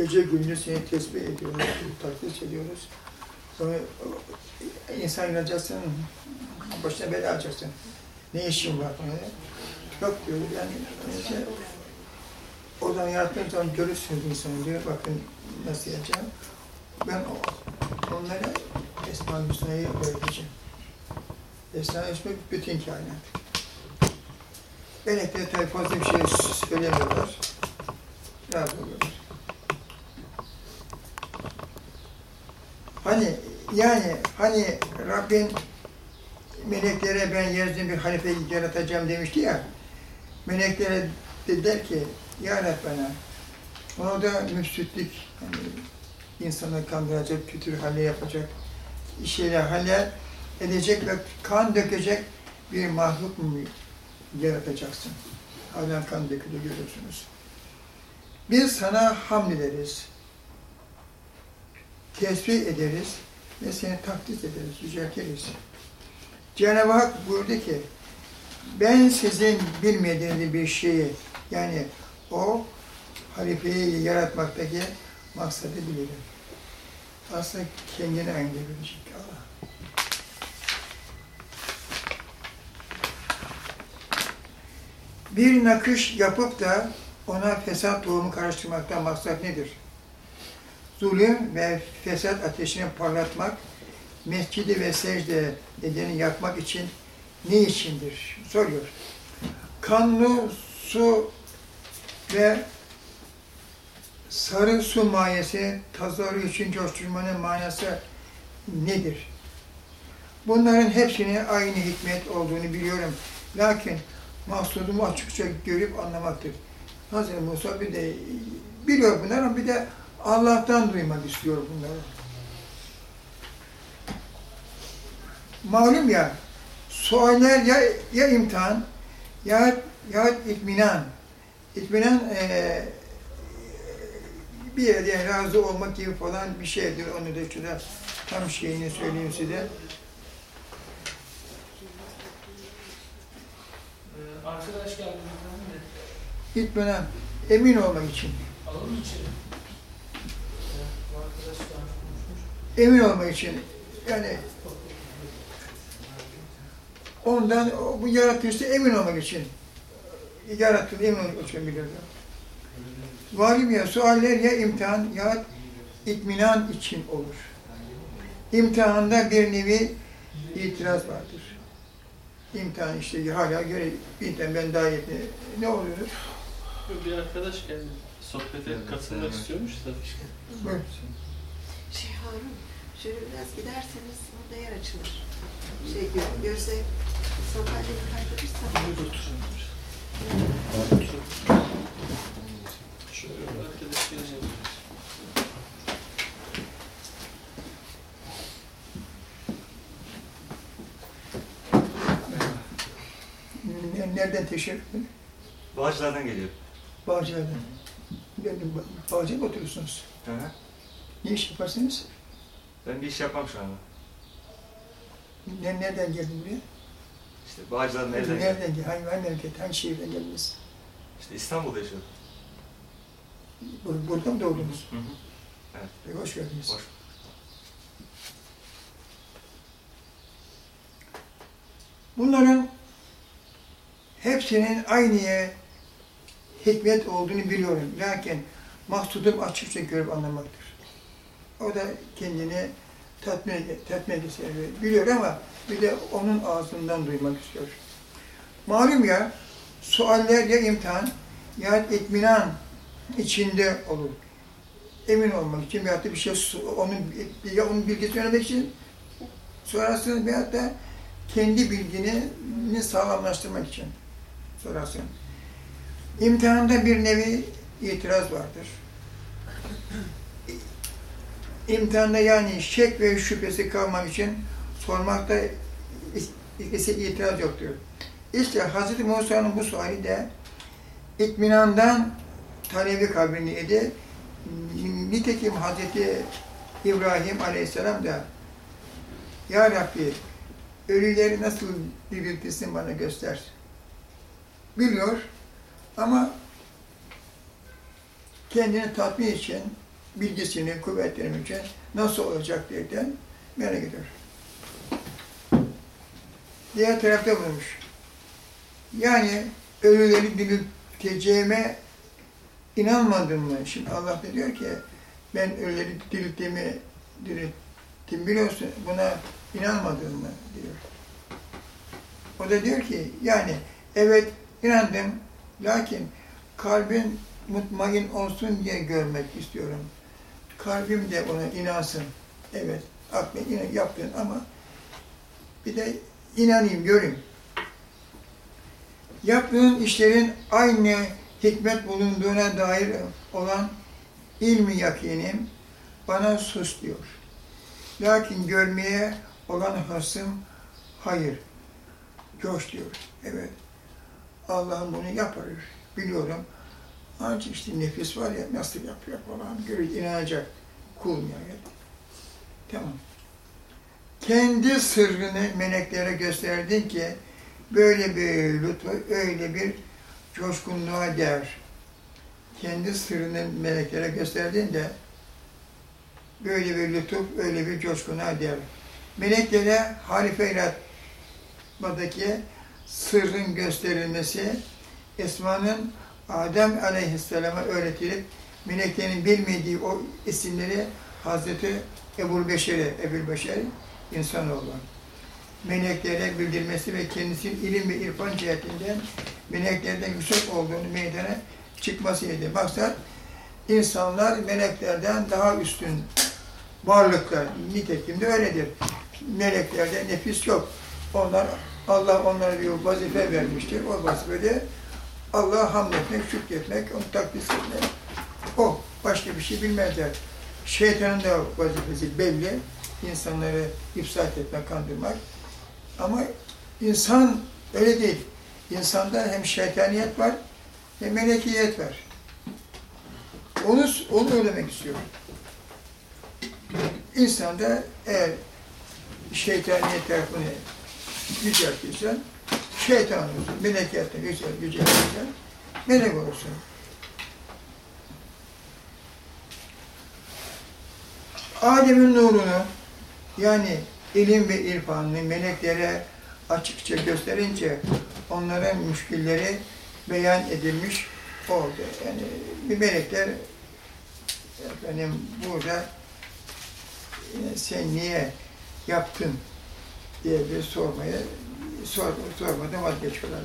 gece gündüz seni tesbih ediyoruz, takdis ediyoruz. Sonra insan inacaksın, başına bela alacaksın. Ne işin var? Yok diyor, yani önce oradan yarattığım zaman görürsünüz insanı diyor, bakın nasıl yapacağım. Ben onlara Esma-ül Hüsna'yı öğreteceğim. Esma-ül Hüsna bütün kainat. Tabi fazla bir şey söylemiyorlar. Razı oluyorlar. Hani yani hani Rabbin meleklere ben yeryüzünde bir halife yaratacağım demişti ya. Meleklere dediler ki ya Rabbena onu da müfsütlük yani insanı kandıracak, kötü hale yapacak şeyler haller edecek ve kan dökecek bir mahluk mu yaratacaksın? Halen kan dökülüyor görüyorsunuz. Biz sana hamd ederiz. Tesbih ederiz ve seni takdis ederiz, yüceltiriz. Cenab-ı Hak buyurdu ki, ben sizin bilmediğiniz bir şeyi, yani o halifeyi yaratmaktaki maksadı bilirim. Aslında kendine aynı verecek Allah. Bir nakış yapıp da ona fesat tohumu karıştırmaktan maksat nedir? Zulüm ve fesat ateşini parlatmak, mescidi ve secde edeni yakmak için ne içindir? Soruyor. Kanlı su ve sarı su mayesi tazarı için coşturmanın manası nedir? Bunların hepsini aynı hikmet olduğunu biliyorum. Lakin maksudumu açıkça görüp anlamaktır. Hazreti Musa bir de biliyor bunları ama bir de Allah'tan duymak istiyor bunları. Malum ya, sualler ya, ya imtihan ya, ya itminan. İtminan eee bir yerde razı olmak gibi falan bir şeydir. Onu da şurada tam şeyini söyleyeyim size. Arkadaş geldi. İtminan, emin olmak için. Alalım içeri? Ee, bu arkadaş daha önce konuşmuş. Emin olmak için. Yani ondan, bu yaratılışta emin olmak için. Yarattığını emin olmak için bilirler. Valim ya sualler ya imtihan ya itminan için olur. İmtihanda bir nevi itiraz vardır. İmtihan işte hala göre imtihan ben daha iyi ne oluyor? Bir arkadaş geldi. Sohbete katılmak istiyormuş da. Buyurun. Şey Harun, şöyle biraz giderseniz orada yer açılır. Şey gö- göze. Şöyle bir arkadaş gelecek. Ne- Nereden teşekkür Bağcılardan geliyor. Bağcılar'dan. Mı oturuyorsunuz? Hı hı. Ne iş yaparsınız? Ben bir iş yapmam şu anda. Ne, nereden geldin buraya? İşte Bağcılar'dan nereden geldim? Nereden geldin? Hangi, hangi memleket, hangi şehirden geldiniz? İşte İstanbul'da yaşıyorum. Bur- Burada mı doğdunuz? Hı hı. Peki, hoş geldiniz. Hoş. Bunların hepsinin aynı hikmet olduğunu biliyorum. Lakin maksudum açıkça görüp anlamaktır. O da kendini tatmin, tatmin istiyor. Biliyor ama bir de onun ağzından duymak istiyor. Malum ya, sualler ya imtihan ya itminan içinde olur. Emin olmak için veyahut da bir şey, onun, ya onun bilgisini öğrenmek için sonrasında veyahut da kendi bilgini sağlamlaştırmak için sorarsın. İmtihanda bir nevi itiraz vardır. İmtihanda yani şek ve şüphesi kalmak için sormakta ise itiraz yoktur. İşte Hz. Musa'nın bu suali de itminandan talebi kabrini idi. Nitekim Hz. İbrahim Aleyhisselam da Ya Rabbi ölüleri nasıl diriltirsin bana göster. Biliyor ama kendini tatmin için bilgisini kuvvetlemek için nasıl olacak diyerekten merak ediyor. Diğer tarafta bulmuş. Yani ölüleri dirilteceğime inanmadın mı? Şimdi Allah da diyor ki ben ölüleri dirilttiğimi dirilttim biliyorsun buna inanmadın mı diyor. O da diyor ki yani evet inandım lakin kalbin mutmain olsun diye görmek istiyorum. Kalbim de ona inansın. Evet aklın inan yaptın ama bir de inanayım, göreyim. Yaptığın işlerin aynı hikmet bulunduğuna dair olan ilmi yakinim bana sus diyor. Lakin görmeye olan hasım hayır. Coş diyor. Evet. Allah'ım bunu yapar. Biliyorum. Ancak işte nefis var ya nasıl yapıyor falan. Görür, inanacak. Kul nihayet. Tamam. Kendi sırrını meleklere gösterdin ki böyle bir lütfu, öyle bir coşkunluğa değer. Kendi sırrını meleklere gösterdin de böyle bir lütuf, öyle bir coşkunluğa değer. Meleklere harife iratmadaki sırrın gösterilmesi, Esma'nın Adem aleyhisselama öğretilip meleklerin bilmediği o isimleri Hazreti Ebu Beşer'e, Ebu Beşer insanoğlu. Meleklere bildirmesi ve kendisinin ilim ve irfan cihetinden meleklerden yüksek olduğunu meydana çıkmasıydı. Maksat insanlar meleklerden daha üstün varlıklar. Nitekim de öyledir. Meleklerde nefis yok. Onlar Allah onlara bir vazife vermiştir. O vazifede Allah'a hamd etmek, şükretmek, onu takdis etmek. O. Başka bir şey bilmezler. Şeytanın da vazifesi belli. İnsanları ifsat etmek, kandırmak. Ama insan öyle değil. İnsanda hem şeytaniyet var hem melekiyet var. Onu, onu öğrenmek istiyorum. İnsanda eğer şeytaniyet tarafını yüceltirsen, şeytan olursun. Melekiyetten yücel, yüceltirsen, melek olursun. Adem'in nurunu, yani ilim ve irfanını meleklere açıkça gösterince onların müşkilleri beyan edilmiş oldu. Yani bir melekler efendim burada sen niye yaptın diye bir sormaya sor, sormadan vazgeçiyorlar.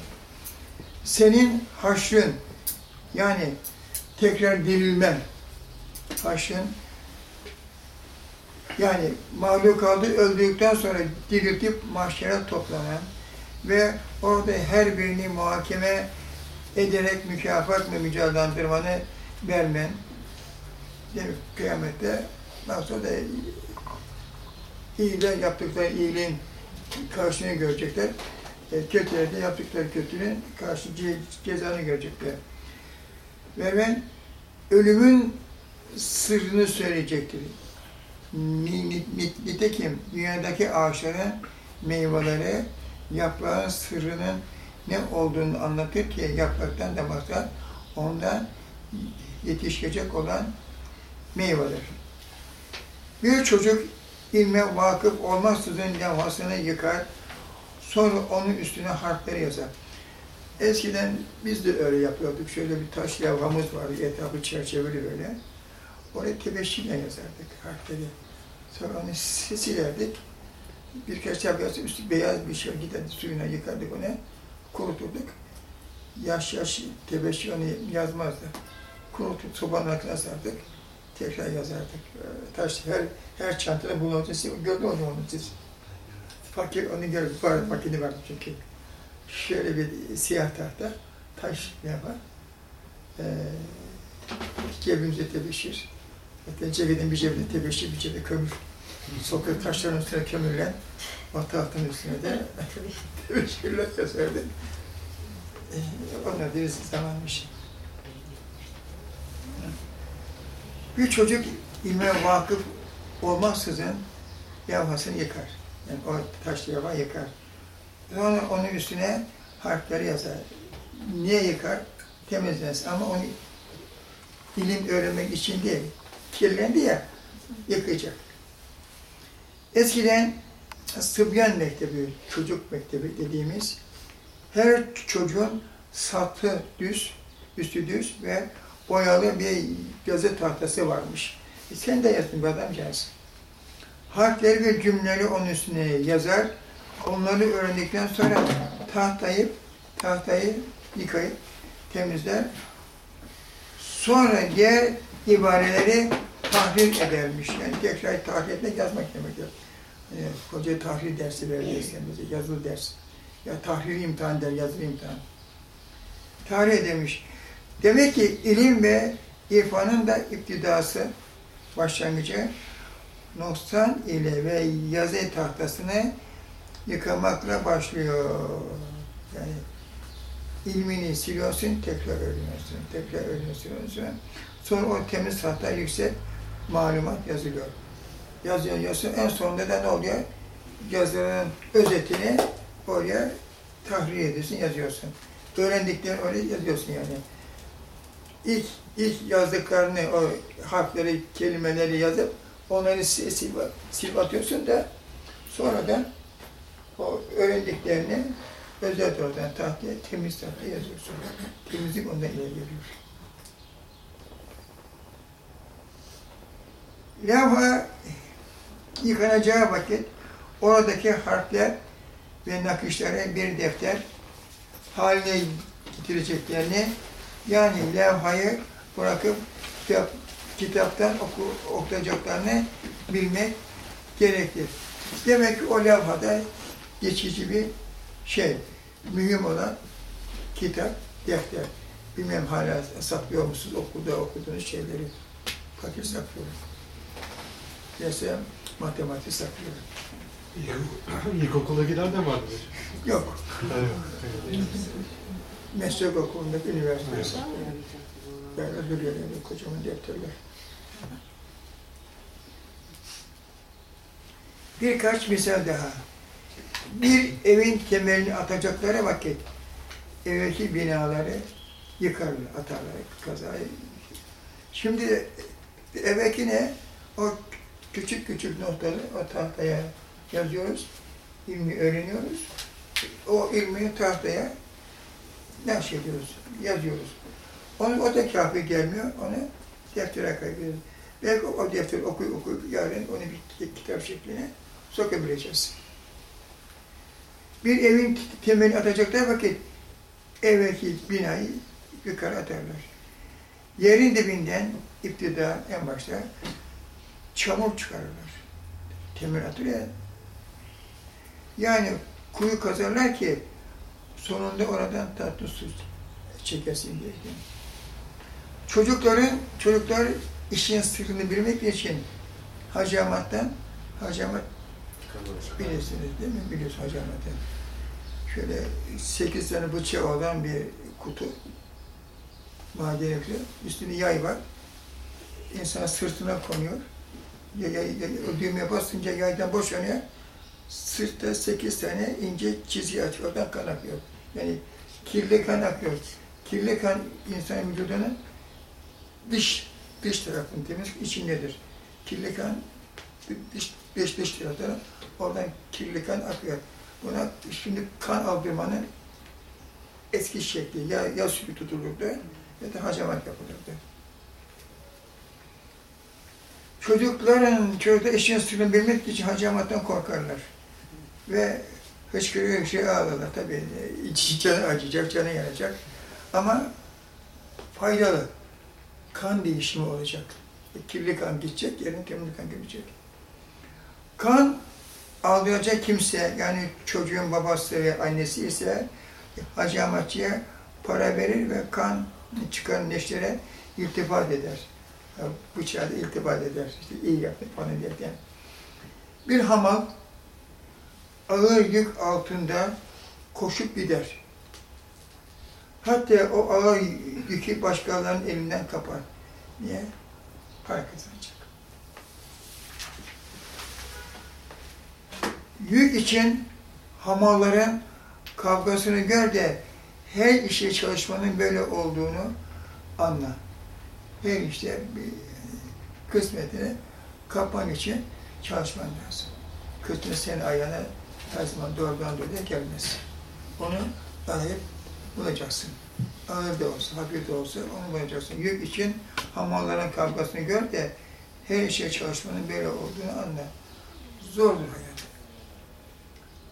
Senin haşrın yani tekrar dirilmen haşrın yani mahlukadı öldükten sonra diriltip mahşere toplanan ve orada her birini muhakeme ederek mükafat ve mücadelandırmanı vermen mi? kıyamette nasıl da iyiler yaptıkları iyiliğin karşılığını görecekler. E, kötüler de yaptıkları kötülüğün karşı ce- cezanı görecekler. Ve ben ölümün sırrını söyleyecektir. Ni- ni- ni- Nitekim dünyadaki ağaçların meyveleri yaprağın sırrının ne olduğunu anlatır ki yapraktan da bakar, ondan yetişecek olan meyveler. Bir çocuk ilme vakıf olmaksızın levhasını yıkar, sonra onun üstüne harfleri yazar. Eskiden biz de öyle yapıyorduk. Şöyle bir taş levhamız vardı, etrafı çerçeveli böyle. Oraya tebeşirle yazardık harfleri. Sonra onu silerdik. Birkaç yapıyası üstü beyaz bir şey giderdi, suyuna yıkardık onu, kuruturduk. Yaş yaş tebeşir onu yazmazdı. Kurutup sobanın altına asardık, tekrar yazardık. Ee, Taş her her çantada bulunduğunu gördün mü onu siz? Fakir onu gördük, var, makine vardı çünkü. Şöyle bir siyah tahta, taş var? Ee, cebimize tebeşir. Hatta cebinin bir cebine tebeşir, bir cebine kömür. Sokak taşların üstüne kömürlen, o tahtın üstüne de tebeşirler yazardı. Ee, onlar bir zamanmış. Bir çocuk ilme vakıf olmaksızın levhasını yıkar. Yani o taş levha yıkar. Sonra onun üstüne harfleri yazar. Niye yıkar? Temizlensin. Ama onu ilim öğrenmek için değil, kirlendi ya, yıkayacak. Eskiden Sıbyan Mektebi, çocuk mektebi dediğimiz her çocuğun satı düz, üstü düz ve boyalı bir yazı tahtası varmış. E sen de yazdın bu adamcağız. Harfleri ve cümleleri onun üstüne yazar. Onları öğrendikten sonra tahtayı, tahtayı yıkayıp temizler. Sonra diğer ibareleri tahrir edermiş. Yani tekrar tahrir etmek, yazmak demektir. Yani hoca tahrir dersi verdi eskimize, yazılı ders. Ya tahrir imtihan der, yazılı imtihan. Tahrir edermiş. Demek ki ilim ve irfanın da iptidası, başlangıcı, noksan ile ve yazı tahtasını yıkamakla başlıyor. Yani ilmini siliyorsun, tekrar öğreniyorsun, tekrar öğreniyorsun. Sonra o temiz tahta yüksek malumat yazılıyor. Yazıyorsun, en sonunda da ne oluyor? Yazının özetini oraya tahrir ediyorsun, yazıyorsun. Öğrendiklerini oraya yazıyorsun yani. İlk, ilk yazdıklarını, o harfleri, kelimeleri yazıp onları sil, sil, atıyorsun da sonradan o öğrendiklerini özet oradan tahtaya, temiz tahtaya yazıyorsun. Temizlik ondan ileri geliyor. Levha yıkanacağı vakit oradaki harfler ve nakışları bir defter haline getireceklerini yani levhayı bırakıp kitap, kitaptan oku, okuyacaklarını bilmek gerekir. Demek ki o levhada geçici bir şey, mühim olan kitap, defter. Bilmem hala saklıyor musunuz okulda okuduğunuz şeyleri? Fakir saklıyorum. Mesela matematik saklıyorum. İlkokula giden de vardı. Yok. Meslek okulundaki üniversitede saklıyorum. Böyle duruyor yani kocaman defterler. Birkaç misal daha. Bir evin temelini atacakları vakit evvelki binaları yıkarlar, atarlar, kazayı. Şimdi evvelkine o küçük küçük notları o tahtaya yazıyoruz, ilmi öğreniyoruz. O ilmi tahtaya naşediyoruz, yazıyoruz. Onu, o da kafi gelmiyor, onu deftere kaydediyoruz. Belki o defteri okuyup okuyup yarın onu bir kitap şekline sokabileceğiz. Bir evin temelini atacaklar vakit evvelki binayı yukarı atarlar. Yerin dibinden iptida en başta çamur çıkarırlar. Temel atır ya. Yani kuyu kazarlar ki sonunda oradan tatlı su çekesin diye. Çocukların, çocuklar işin sırrını bilmek için hacamattan, hacamat bilirsiniz değil mi? Biliyorsun hacamatı. Şöyle sekiz tane bıçağı olan bir kutu maden yapıyor. Üstünde yay var. İnsan sırtına konuyor. Yay, yay, yay, düğmeye basınca yaydan boşanıyor. Sırtta sekiz tane ince çizgi açıyor. Oradan kan akıyor. Yani kirli kan akıyor. Kirli kan insan vücudunun dış dış tarafın temiz içindedir. Kirli kan dış dış, dış taraftan oradan kirli kan akıyor. Buna şimdi kan aldırmanın eski şekli ya, ya sütü tutulurdu ya da hacamat yapılırdı. Çocukların, çocuklar eşeğin suyunu bilmek için hacamattan korkarlar. Ve hıçkırıyor şey ağlarlar. Tabii içi canı acıyacak, canı yanacak. Ama faydalı. Kan değişimi olacak. Kirli kan gidecek, yerine temiz kan gelecek. Kan ağlayacak kimse, yani çocuğun babası ve annesi ise hacamatçıya para verir ve kan çıkan neştere iltifat eder. Bıçağı da iltifat eder. İşte iyi yaptık falan derken. Bir hamal ağır yük altında koşup gider. Hatta o ağır yükü başkalarının elinden kapar. Niye? Para kazanacak. Yük için hamalların kavgasını gör de her işe çalışmanın böyle olduğunu anla. Her işte bir kısmetini kapman için çalışman lazım. Kısmet senin ayağına her zaman doğrudan doğruya gelmez. Onu arayıp bulacaksın. Ağır da olsa, hafif de olsa onu bulacaksın. Yük için hamalların kavgasını gör de her şey çalışmanın böyle olduğunu anla. Zordur hayat.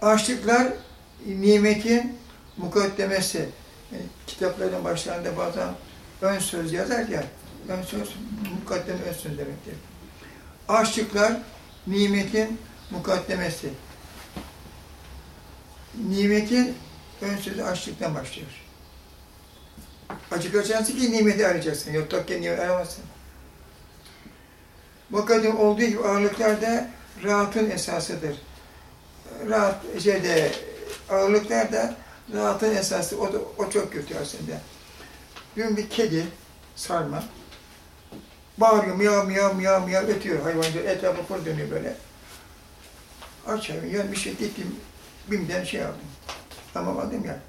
Açlıklar nimetin mukaddemesi. Yani kitapların başlarında bazen ön söz yazar ya, ön söz mukaddeme ön söz demektir. Açlıklar nimetin mukaddemesi. Nimetin ön sözü açlıktan başlıyor. Acıkacaksın ki nimeti arayacaksın. Yok tokken nimeti aramazsın. Mukaddem olduğu gibi ağırlıklar da rahatın esasıdır. Rahat şeyde ağırlıklar da rahatın esası. O, da, o çok kötü aslında. Dün bir kedi sarma bağırıyor miyav miyav miyav miyav ötüyor hayvancı etrafı fır dönüyor böyle. Aç hayvan yani bir şey gittim BİM'den şey aldım. Tamam aldım ya.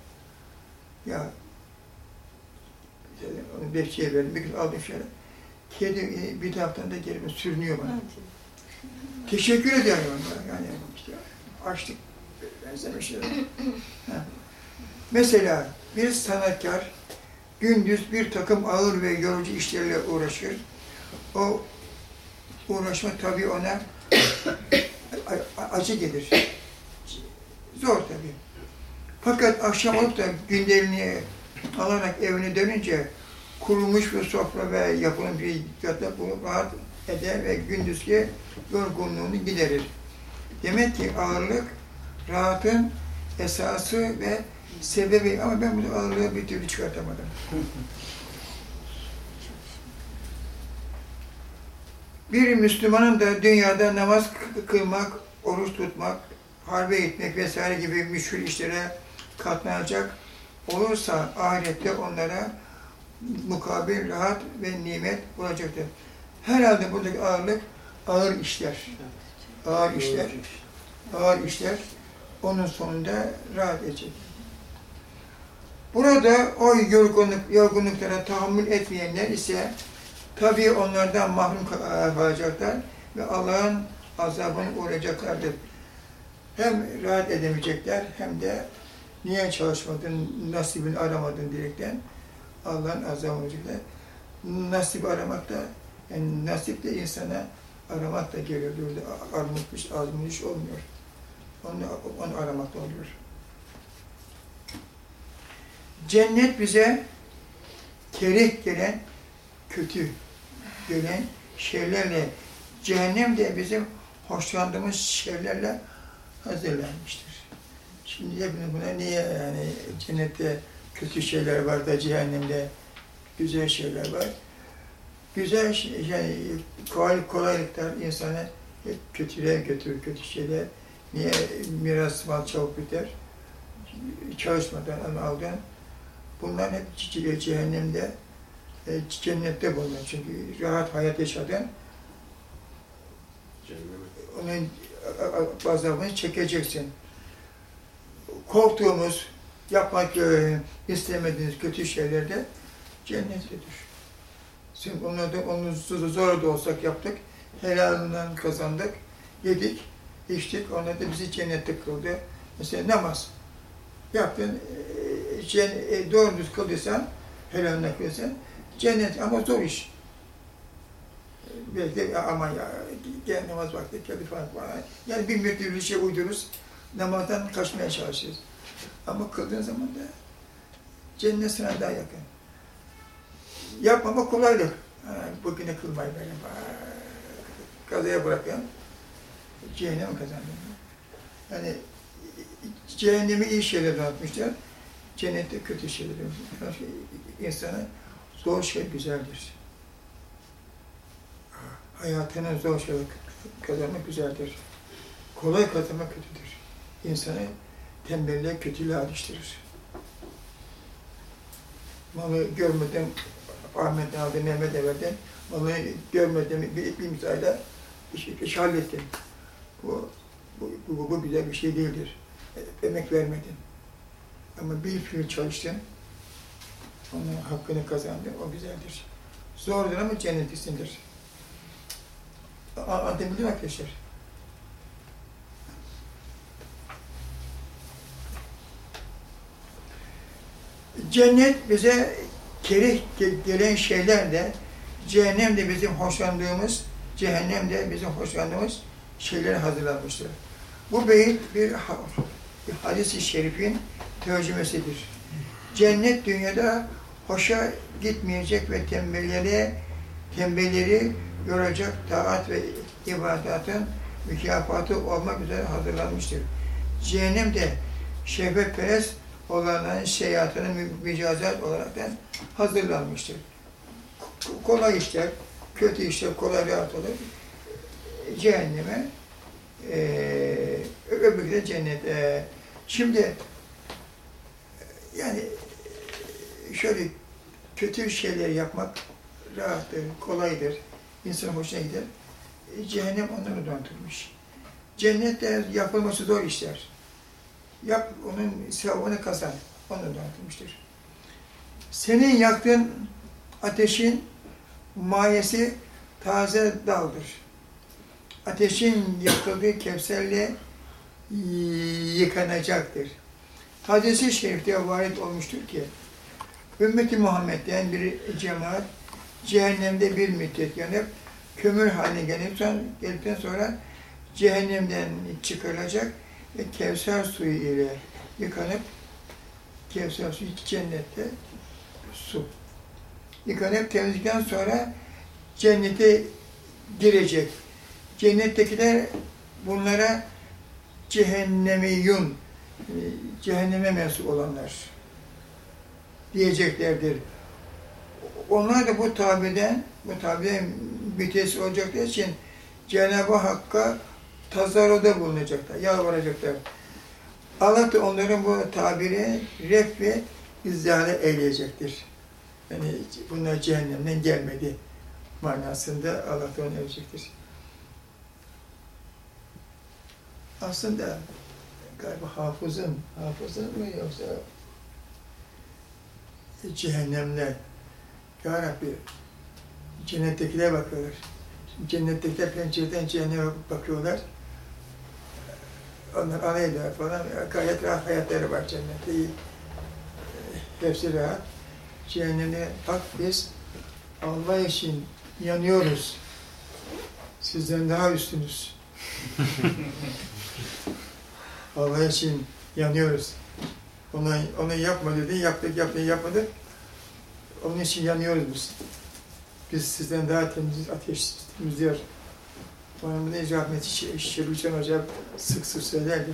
Ya işte onu bekçiye verdim. Bir gün aldım şöyle. Kedi e, bir taraftan da gelip sürünüyor bana. Teşekkür ediyorum ona. Yani işte açlık benzemişler. Ha. Mesela bir sanatkar gündüz bir takım ağır ve yorucu işlerle uğraşır. O uğraşma tabii ona acı gelir. Zor tabii. Fakat akşam olup da günlerini alarak evine dönünce kurulmuş bir sofra ve yapılmış bir yatak bulup rahat eder ve gündüzki yorgunluğunu giderir. Demek ki ağırlık rahatın esası ve sebebi ama ben bu ağırlığı bir türlü çıkartamadım. Bir Müslümanın da dünyada namaz kılmak, oruç tutmak, harbe gitmek vesaire gibi müşkül işlere katlanacak olursa ahirette onlara mukabil rahat ve nimet olacaktır. Herhalde buradaki ağırlık ağır işler. Ağır işler, ağır işler onun sonunda rahat edecek. Burada o yorgunluk, yorgunluklara tahammül etmeyenler ise tabii onlardan mahrum kalacaklar ve Allah'ın azabına uğrayacaklardır. Hem rahat edemeyecekler hem de niye çalışmadın, nasibini aramadın diyerekten Allah'ın azabına uğrayacaklar. Nasip aramak da, yani nasip de insana aramak da geliyor. Böyle armutmuş, azmış olmuyor. Onu, onu aramak da oluyor. Cennet bize kerek gelen, kötü gelen şeylerle, cehennem de bizim hoşlandığımız şeylerle hazırlanmıştır. Şimdi hepimiz buna niye yani cennette kötü şeyler var da cehennemde güzel şeyler var. Güzel şey, yani kolay, kolaylıklar insanı hep kötülüğe götürür, kötü şeyler. Niye miras mal çabuk biter? Çalışmadan ama aldın. Bunlar hep cehennemde, e, cennette bulunan. Çünkü rahat hayat yaşadın. Onun azabını çekeceksin. Korktuğumuz, yapmak e, istemediğiniz kötü şeylerde cennettedir. Şimdi onları da zor da olsak yaptık. Helalinden kazandık, yedik, içtik. Onlar da bizi cennette kıldı. Mesela namaz. Yaptın, e, e, doğru düz kıldıysan, helalinden kıldıysan, cennet ama zor iş. Belki de ya, gel namaz vakti geldi falan falan. Yani bin bir türlü şey uydururuz, namazdan kaçmaya çalışırız. Ama kıldığın zaman da cennet sana daha yakın. Yapmama kolaylık. Ha, bugüne kılmayı böyle kazaya bırakıyorum. Cehennemi kazandım. Yani cehennemi iyi şeyler atmışlar. Cennette kötü şeyler atmışlar. İnsana zor şey güzeldir. Hayatının zor şeyler kazanmak güzeldir. Kolay kazanmak kötüdür. İnsanı tembelliğe, kötülüğe alıştırır. Malı görmeden Ahmet'ten aldı, Mehmet Evler'den malı görmeden bir, bir müsaade iş, iş hallettim. Bu, bu, bu, bu güzel bir şey değildir. Emek vermedin. Ama bir fiil çalıştın, onun hakkını kazandın, o güzeldir. Zordur ama cennetisindir. A- Anlatabildim mi arkadaşlar? Cennet bize kerih ge- gelen şeyler de, cehennem de bizim hoşlandığımız, cehennem de bizim hoşlandığımız şeyler hazırlanmıştır. Bu beyit bir, ha- bir hadis-i şerifin tercümesidir. Cennet dünyada hoşa gitmeyecek ve tembelleri, tembelleri yoracak taat ve ibadatın mükafatı olmak üzere hazırlanmıştır. Cehennem de şehvetperest olanların seyahatine mü- mücazat olaraktan hazırlanmıştır. Kolay işler, kötü işler kolay rahat olur. Cehenneme, eee öbürü de cennet. Eee, şimdi yani şöyle kötü şeyler yapmak rahattır, kolaydır, insanın hoşuna gider. E, Cehennem onları döndürmüş. Cennette yapılması zor işler. Yap, onun sevabını kazan. Onu döndürmüştür. Senin yaktığın ateşin mayesi taze daldır. Ateşin yakıldığı kevserle yıkanacaktır. Hadis-i şerifte varit olmuştur ki, Ümmeti Muhammed'den bir cemaat cehennemde bir müddet yanıp kömür haline geldikten, geldikten sonra cehennemden çıkarılacak ve Kevser suyu ile yıkanıp Kevser suyu cennette su. Yıkanıp temizlikten sonra cennete girecek. Cennettekiler bunlara cehennemiyun, e, cehenneme mensup olanlar diyeceklerdir. Onlar da bu tabiden, bu tabiden mütesi olacakları için Cenab-ı Hakk'a tazarruda bulunacaklar, yalvaracaklar. Allah da onların bu tabiri ref ve izdihale eyleyecektir. Yani bunlar cehennemden gelmedi manasında Allah da onu eyleyecektir. Aslında galiba hafızın, hafızın mı yoksa cehennemler. Ya Rabbi, cennettekiler bakıyorlar. Cennettekiler pencereden cehenneme bakıyorlar. Onlar alay ediyor falan. Gayet rahat hayatları var cennette. iyi. Hepsi rahat. Cehenneme bak biz Allah için yanıyoruz. Sizden daha üstünüz. Allah için yanıyoruz. Ona, onu yapma dedi, yaptık, yaptık, yapmadık. Onun için yanıyoruz biz. Biz sizden daha temiz ateş temizliyor. Onun ne rahmeti Şe- Şeruçan Hoca sık sık söylerdi.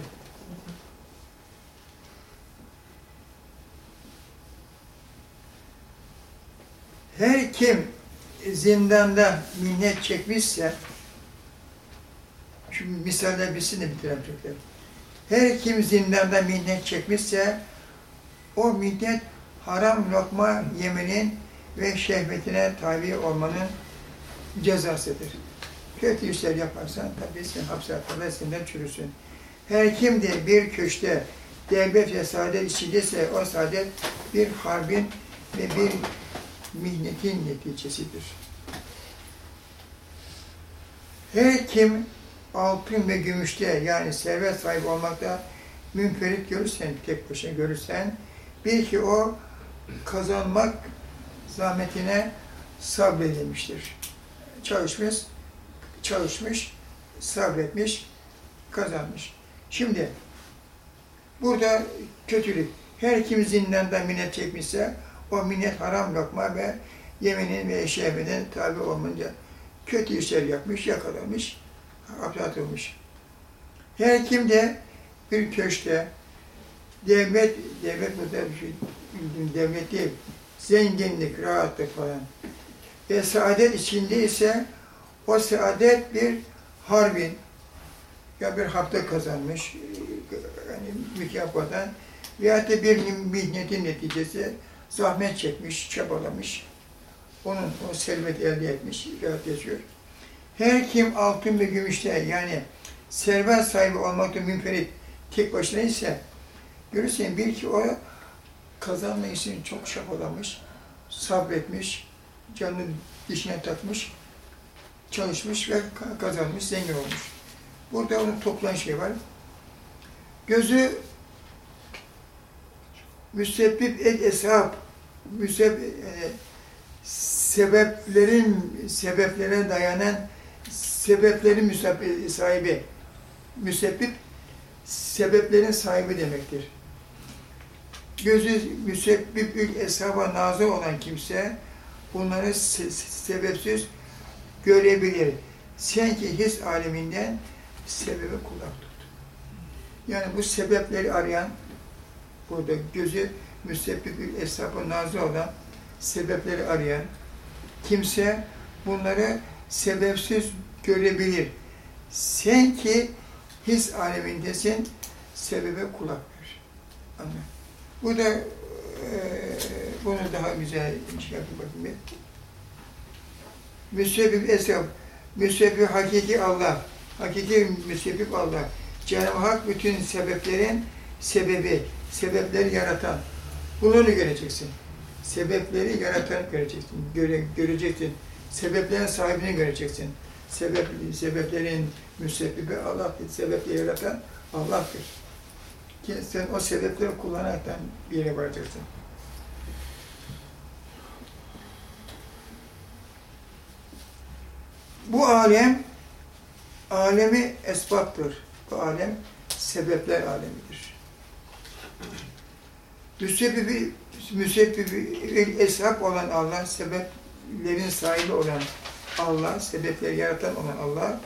Her kim zindanda minnet çekmişse, şu misaller bitsin de bitirem Türkler. Her kim zindanda minnet çekmişse, o minnet haram lokma yemenin ve şehvetine tabi olmanın cezasıdır. Kötü işler yaparsan tabii sen hapse atarlar, çürüsün. Her kim de bir köşte devlet ve saadet içindeyse o saadet bir harbin ve bir mihnetin neticesidir. Her kim altın ve gümüşte yani servet sahibi olmakta münferit görürsen, tek başına görürsen, bil ki o kazanmak zahmetine sabredilmiştir. Çalışmış, çalışmış, sabretmiş, kazanmış. Şimdi burada kötülük. Her kim zindanda minnet çekmişse o minnet haram lokma ve yeminin ve şehvetin tabi olmayınca kötü işler yapmış, yakalanmış, hapse atılmış. Her kim de bir köşkte devlet, devlet burada bir şey, devlet değil, zenginlik, rahatlık falan ve saadet içinde o saadet bir harbin ya bir hafta kazanmış yani mükafattan veyahut da bir mihnetin neticesi zahmet çekmiş, çabalamış. Onun o servet elde etmiş, rahat yaşıyor. Her kim altın ve gümüşte yani servet sahibi olmakta münferit tek başına ise görürsen bil ki o kazanma için çok çabalamış, sabretmiş, canını dişine takmış, çalışmış ve ka- kazanmış, zengin olmuş. Burada onun toplayan şey var. Gözü müsebbip el eshab, müseb, e, sebeplerin sebeplere dayanan sebeplerin müseb- sahibi. Müsebbip sebeplerin sahibi demektir. Gözü müsebbibül eshaba nazır olan kimse bunları se- se- sebepsiz görebilir. Sen ki his aleminden sebebe kulak tut. Yani bu sebepleri arayan, burada gözü müsebbibül eshaba nazır olan sebepleri arayan kimse bunları sebepsiz görebilir. Sen ki his alemindesin, sebebe kulak ver. Anla. Bu da eee bunu daha güzel şey bir. Müsebbib esbab, müsebbib hakiki Allah, hakiki müsebbib Allah. Cenab-ı Hak bütün sebeplerin sebebi, sebepleri yaratan. Bunları göreceksin. Sebepleri yaratan göreceksin, göre, göreceksin. Sebeplerin sahibini göreceksin. Sebep, sebeplerin müsebbibi Allah'tır. Sebepleri yaratan Allah'tır. Ki sen o sebepleri kullanaraktan bir yere varacaksın. Bu alem, alemi esbaптır. Bu alem sebepler alemidir. Müsebbibi, müsebbibi esbab olan Allah, sebeplerin sahibi olan Allah, sebepleri yaratan olan Allah,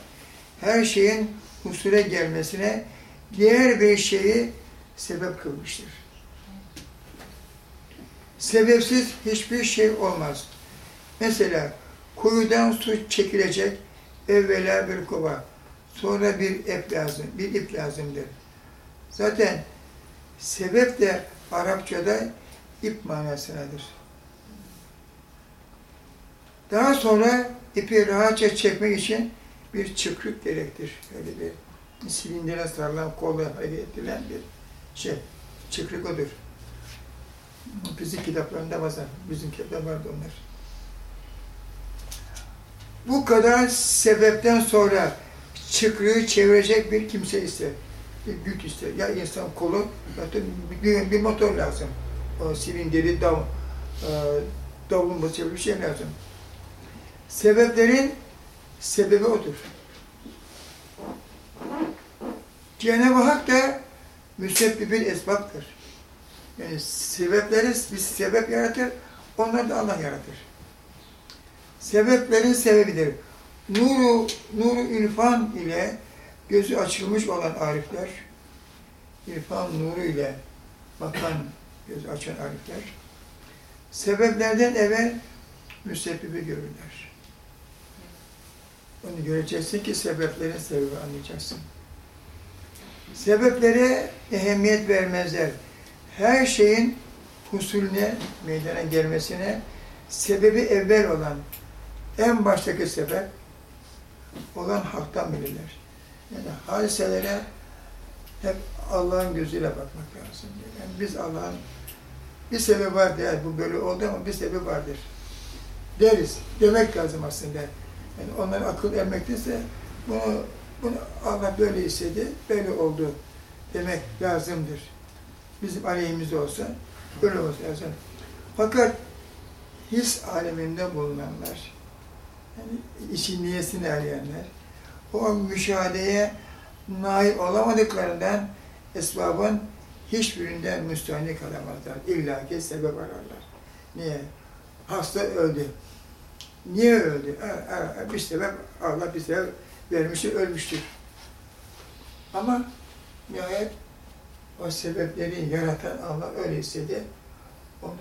her şeyin husule gelmesine diğer bir şeyi sebep kılmıştır. Sebepsiz hiçbir şey olmaz. Mesela kuyudan su çekilecek evvela bir kova, sonra bir ip lazım, bir ip lazımdır. Zaten sebep de Arapçada ip manasınadır. Daha sonra ipi rahatça çekmek için bir çıkrık gerektir. Öyle bir silindire sarılan, kolla hareket edilen bir şey. Çıkrık odur. Fizik kitaplarında var. Bizim kitapta vardı onlar. Bu kadar sebepten sonra çıkrığı çevirecek bir kimse ister. Bir güç ister. Ya insan kolu, ya bir, motor lazım. O silindiri, dav, e, davulması bir şey lazım. Sebeplerin sebebi odur. Cenab-ı Hak da müsebbibil esbaptır. Yani sebepleri bir sebep yaratır, onlar da Allah yaratır. Sebeplerin sebebidir. Nuru, nuru irfan ile gözü açılmış olan arifler, irfan nuru ile bakan, gözü açan arifler, sebeplerden evvel müsebbibi görürler. Onu göreceksin ki sebeplerin sebebi anlayacaksın. Sebeplere ehemmiyet vermezler. Her şeyin husulüne, meydana gelmesine sebebi evvel olan, en baştaki sebep olan haktan bilirler. Yani hadiselere hep Allah'ın gözüyle bakmak lazım. Yani biz Allah'ın bir sebebi var der, bu böyle oldu ama bir sebebi vardır. Deriz, demek lazım aslında. Yani onların akıl ermekteyse bunu, bunu Allah böyle istedi, böyle oldu demek lazımdır. Bizim aleyhimizde olsa böyle olsa lazım. Fakat his aleminde bulunanlar, yani işin niyesini arayanlar, o müşahedeye nail olamadıklarından esbabın hiçbirinden müstahni kalamazlar. İlla ki sebep ararlar. Niye? Hasta öldü. Niye öldü? Bir sebep, Allah bir sebep vermiştir, ölmüştür. Ama nihayet o sebepleri yaratan Allah öyle istedi. Onu